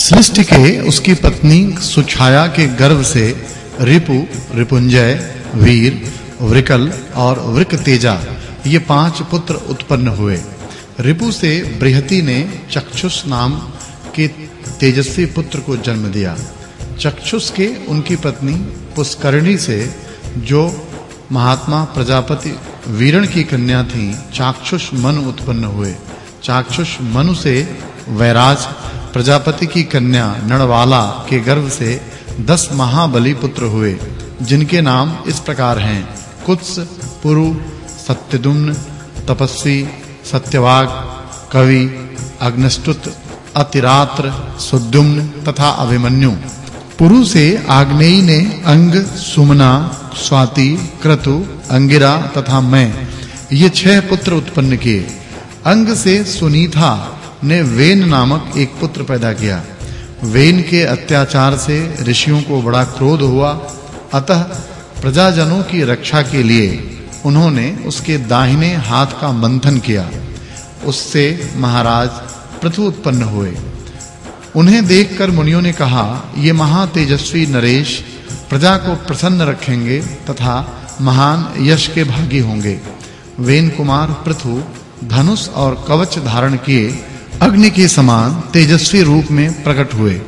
सृष्टि के उसकी पत्नी सुछाया के गर्भ से रिपु, रिपुंजय, वीर, वृकल और वृकतेजा, ये पाँच पुत्र उत्पन्न हुए। रिपु से बृहति ने चक्षुष नाम के तेजस्वी पुत्र को जन्म दिया। चक्षुष के उनकी पत्नी पुष्करणी से, जो महात्मा प्रजापति वीरण की कन्या थी, चाक्षुष मनु उत्पन्न हुए। चाक्षुष मनु से वैराज प्रजापति की कन्या नड़वाला के गर्भ से दस महाबली पुत्र हुए, जिनके नाम इस प्रकार हैं। कुत्स, पुरु, सत्यदुम्न, तपस्वी, सत्यवाग, कवि, अग्नस्तुत, अतिरात्र, सुद्युम्न तथा अभिमन्यु। पुरु से आग्नेयी ने अंग, सुमना, स्वाति, क्रतु, अंगिरा तथा मैं, ये छह पुत्र उत्पन्न किए। अंग से सुनीता ने वेन नामक एक पुत्र पैदा किया। वेन के अत्याचार से ऋषियों को बड़ा क्रोध हुआ। अतः प्रजाजनों की रक्षा के लिए उन्होंने उसके दाहिने हाथ का मंथन किया। उससे महाराज पृथु उत्पन्न हुए। उन्हें देखकर मुनियों ने कहा, ये महा तेजस्वी नरेश प्रजा को प्रसन्न रखेंगे तथा महान यश के भागी होंगे। वेन कुमार, पृथु, धनुष और कवच धारण किए अग्नि के समान तेजस्वी रूप में प्रकट हुए।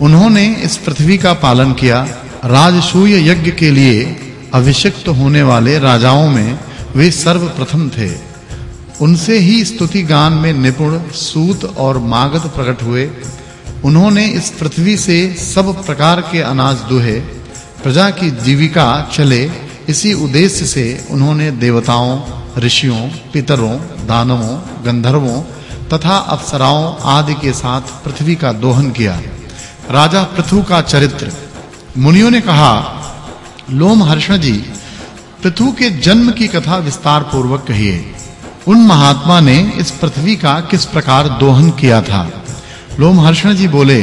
उन्होंने इस पृथ्वी का पालन किया। राजसूय यज्ञ के लिए अभिषिक्त होने वाले राजाओं में वे सर्वप्रथम थे। उनसे ही स्तुति गान में निपुण, सूत और मागध प्रकट हुए। उन्होंने इस पृथ्वी से सब प्रकार के अनाज दुहे। प्रजा की जीविका चले। इसी उद्देश्य से उन्होंने देवताओं, ऋषियों, पितरों, दानवों, गंधर्वों तथा अप्सराओं आदि के साथ पृथ्वी का दोहन किया। राजा पृथु का चरित्र। मुनियों ने कहा लोमहर्षण जी, पृथु के जन्म की कथा विस्तार पूर्वक कहिए। उन महात्मा ने इस पृथ्वी का किस प्रकार दोहन किया था? लोमहर्षण जी बोले,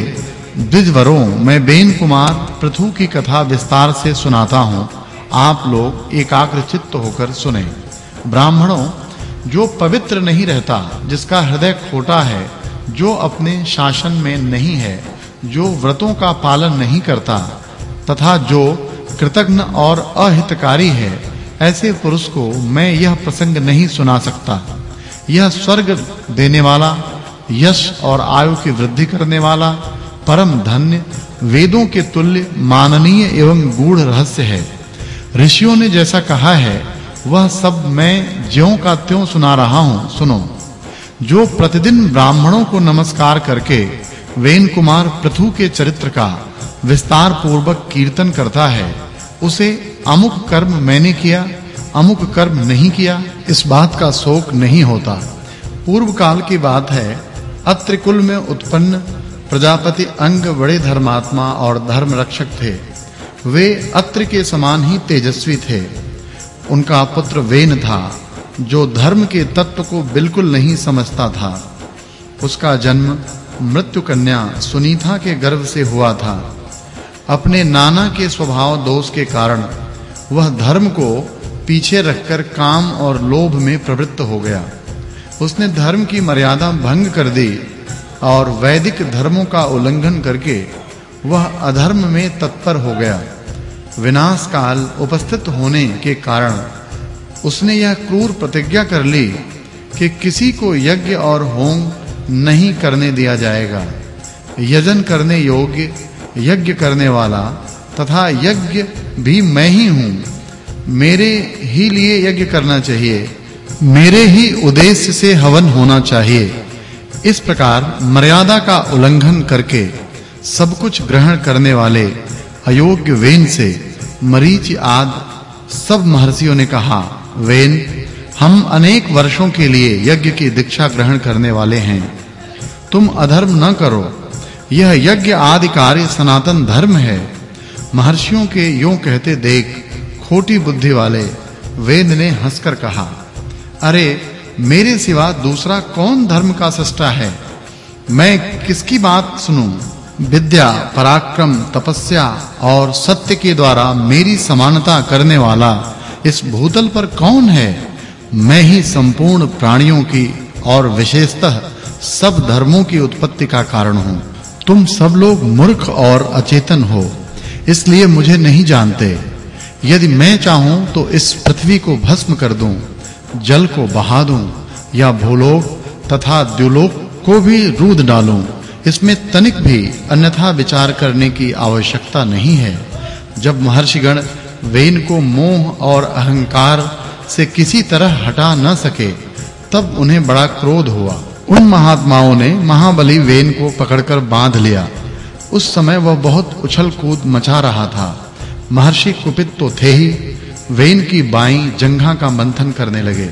द्विजवरों, मैं बेन कुमार पृथु की कथा विस्तार से सुनाता हूँ। आप लोग एकाग्र चित्त होकर सुने। ब्राह्मणों जो पवित्र नहीं रहता, जिसका हृदय खोटा है, जो अपने शासन में नहीं है, जो व्रतों का पालन नहीं करता, तथा जो कृतज्ञ और अहितकारी है, ऐसे पुरुष को मैं यह प्रसंग नहीं सुना सकता। यह स्वर्ग देने वाला यश और आयु की वृद्धि करने वाला परम धन्य, वेदों के तुल्य, माननीय एवं गूढ़ रहस्य है। ऋषियों ने जैसा कहा है वह सब मैं ज्यों का त्यों सुना रहा हूँ, सुनो। जो प्रतिदिन ब्राह्मणों को नमस्कार करके वेन कुमार पृथु के चरित्र का विस्तार पूर्वक कीर्तन करता है, उसे अमुक कर्म मैंने किया, अमुक कर्म नहीं किया, इस बात का शोक नहीं होता। पूर्व काल की बात है अत्रि कुल में उत्पन्न प्रजापति अंग बड़े धर्मात्मा और धर्म रक्षक थे। वे अत्र के समान ही तेजस्वी थे। उनका पुत्र वेन था, जो धर्म के तत्व को बिल्कुल नहीं समझता था। उसका जन्म मृत्यु कन्या सुनीता के गर्भ से हुआ था। अपने नाना के स्वभाव दोष के कारण वह धर्म को पीछे रखकर काम और लोभ में प्रवृत्त हो गया। उसने धर्म की मर्यादा भंग कर दी और वैदिक धर्मों का उल्लंघन करके वह अधर्म में तत्पर हो गया। विनाश काल उपस्थित होने के कारण उसने यह क्रूर प्रतिज्ञा कर ली कि किसी को यज्ञ और होम नहीं करने दिया जाएगा। यजन करने योग्य, यज्ञ करने वाला तथा यज्ञ भी मैं ही हूँ। मेरे ही लिए यज्ञ करना चाहिए। मेरे ही उद्देश्य से हवन होना चाहिए। इस प्रकार मर्यादा का उल्लंघन करके सब कुछ ग्रहण करने वाले अयोग्य वेन से मरीच आदि सब महर्षियों ने कहा, वेन, हम अनेक वर्षों के लिए यज्ञ की दीक्षा ग्रहण करने वाले हैं। तुम अधर्म न करो। यह यज्ञ आदि कार्य सनातन धर्म है। महर्षियों के यूँ कहते देख, खोटी बुद्धि वाले वेद ने हंसकर कहा, अरे, मेरे सिवा दूसरा कौन धर्म का सृष्टा है? मैं किसकी बात सुनूं? विद्या, पराक्रम, तपस्या और सत्य के द्वारा मेरी समानता करने वाला इस भूतल पर कौन है? मैं ही संपूर्ण प्राणियों की और विशेषतः सब धर्मों की उत्पत्ति का कारण हूँ। तुम सब लोग मूर्ख और अचेतन हो, इसलिए मुझे नहीं जानते। यदि मैं चाहूँ तो इस पृथ्वी को भस्म कर दूँ, जल को बहा दूँ, या भूलोक तथा द्युलोक को भी रूद डालूं। इसमें तनिक भी अन्यथा विचार करने की आवश्यकता नहीं है। जब महर्षिगण वेन को मोह और अहंकार से किसी तरह हटा न सके, तब उन्हें बड़ा क्रोध हुआ। उन महात्माओं ने महाबली वेन को पकड़कर बाँध लिया। उस समय वह बहुत उछल-कूद मचा रहा था। महर्षि कुपित तो थे ही। वेन की बाई जंघा का मंथन करने लगे।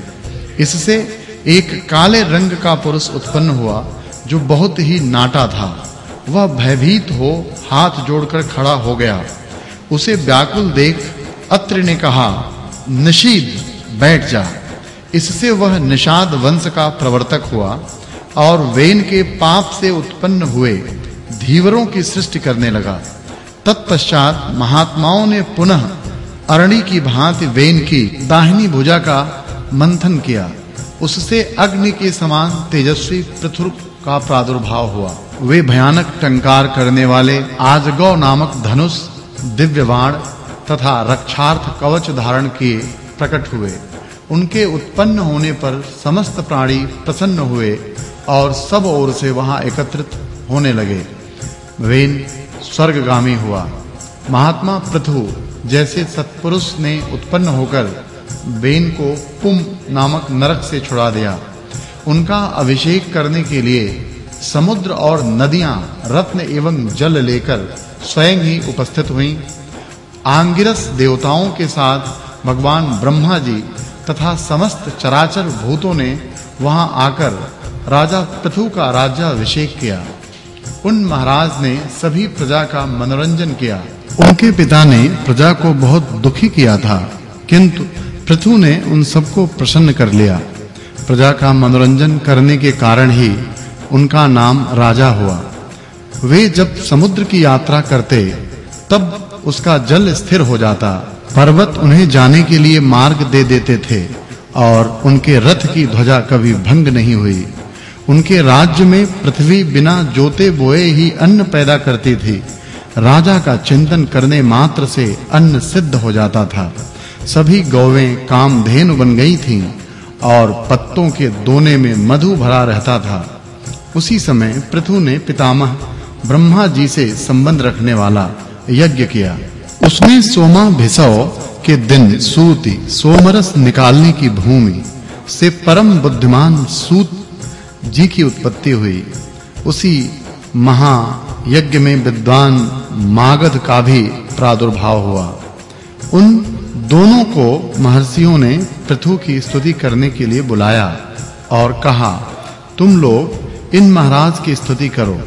इससे एक काले रंग का पुरुष उत्पन्न हुआ। जो बहुत ही नाटा था, वह भयभीत हो हाथ जोड़कर खड़ा हो गया। उसे व्याकुल देख अत्रि ने कहा, निशीद, बैठ जा। इससे वह निषाद वंश का प्रवर्तक हुआ और वेन के पाप से उत्पन्न हुए धीवरों की सृष्टि करने लगा। तत्पश्चात महात्माओं ने पुनः अरणी की भांति वेन की दाहिनी भुजा का मंथन किया। उससे अग्नि के समान तेजस्वी पृथुर का प्रादुर्भाव हुआ। वे भयानक टंकार करने वाले आजगौ नामक धनुष दिव्य बाण तथा रक्षार्थ कवच धारण किए प्रकट हुए। उनके उत्पन्न होने पर समस्त प्राणी प्रसन्न हुए और सब ओर से वहाँ एकत्रित होने लगे। वेन स्वर्गगामी हुआ। महात्मा पृथु जैसे सत्पुरुष ने उत्पन्न होकर बेन को पुम नामक नरक से छुड़ा दिया। उनका अभिषेक करने के लिए समुद्र और नदियाँ, रत्न एवं जल लेकर स्वयं ही उपस्थित हुईं। आंगिरस देवताओं के साथ भगवान ब्रह्मा जी तथा समस्त चराचर भूतों ने वहाँ आकर राजा पृथु का राज्याभिषेक किया। उन महाराज ने सभी प्रजा का मनोरंजन किया। उनके पिता ने प्रजा को बहुत दुखी किया था, किंतु पृथु ने उन सबको प्रसन्न कर लिया। प्रजा का मनोरंजन करने के कारण ही उनका नाम राजा हुआ। वे जब समुद्र की यात्रा करते, तब उसका जल स्थिर हो जाता। पर्वत उन्हें जाने के लिए मार्ग दे देते थे और उनके रथ की ध्वजा कभी भंग नहीं हुई। उनके राज्य में पृथ्वी बिना जोते बोए ही अन्न पैदा करती थी। राजा का चिंतन करने मात्र से अन्न सिद्ध हो जाता था। सभी गौवें कामधेनु बन गई थीं। और पत्तों के दोने में मधु भरा रहता था। उसी समय पृथु ने पितामह ब्रह्मा जी से संबंध रखने वाला यज्ञ किया। उसमें सोमा भिसव के दिन सूति सोमरस निकालने की भूमि से परम बुद्धिमान सूत जी की उत्पत्ति हुई। उसी महा यज्ञ में विद्वान मागध का भी प्रादुर्भाव हुआ। उन दोनों को महर्षियों ने पृथु की स्तुति करने के लिए बुलाया और कहा, तुम लोग इन महाराज की स्तुति करो।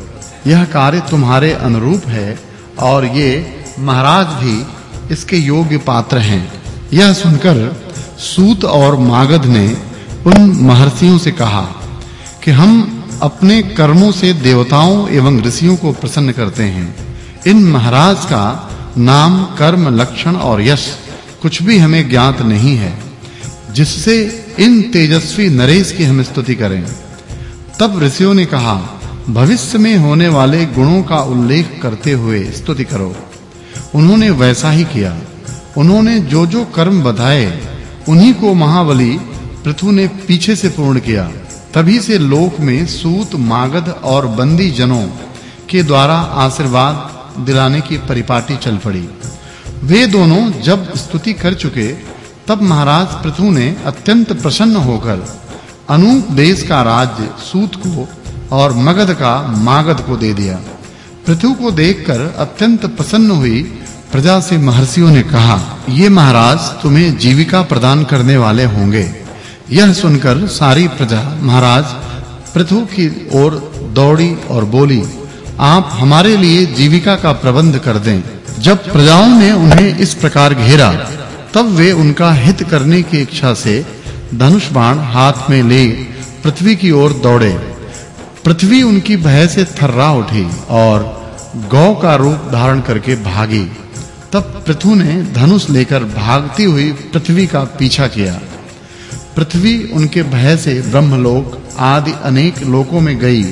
यह कार्य तुम्हारे अनुरूप है और ये महाराज भी इसके योग्य पात्र हैं। यह सुनकर सूत और मागध ने उन महर्षियों से कहा कि हम अपने कर्मों से देवताओं एवं ऋषियों को प्रसन्न करते हैं। इन महाराज का नाम कर्म लक्षण और यश। कुछ भी हमें ज्ञात नहीं है, जिससे इन तेजस्वी नरेश की हम स्तुति करें। तब ऋषियों ने कहा, भविष्य में होने वाले गुणों का उल्लेख करते हुए स्तुति करो। उन्होंने वैसा ही किया। उन्होंने जो जो कर्म बताए उन्हीं को महाबली पृथु ने पीछे से पूर्ण किया। तभी से लोक में सूत, मागध और बंदी जनों के द्वारा आशीर्वाद दिलाने की परिपाटी चल पड़ी। वे दोनों जब स्तुति कर चुके, तब महाराज पृथु ने अत्यंत प्रसन्न होकर अनूप देश का राज्य सूत को और मगध का मागध को दे दिया। पृथु को देखकर अत्यंत प्रसन्न हुई प्रजा से महर्षियों ने कहा, ये महाराज तुम्हें जीविका प्रदान करने वाले होंगे। यह सुनकर सारी प्रजा महाराज पृथु की ओर दौड़ी और बोली, आप हमारे लिए जीविका का प्रबंध कर दें। जब प्रजाओं ने उन्हें इस प्रकार घेरा, तब वे उनका हित करने की इच्छा से धनुष बाण हाथ में ले पृथ्वी की ओर दौड़े। पृथ्वी उनकी भय से थर्रा उठी और गौ का रूप धारण करके भागी। तब पृथु ने धनुष लेकर भागती हुई पृथ्वी का पीछा किया। पृथ्वी उनके भय से ब्रह्मलोक आदि अनेक लोकों में गई।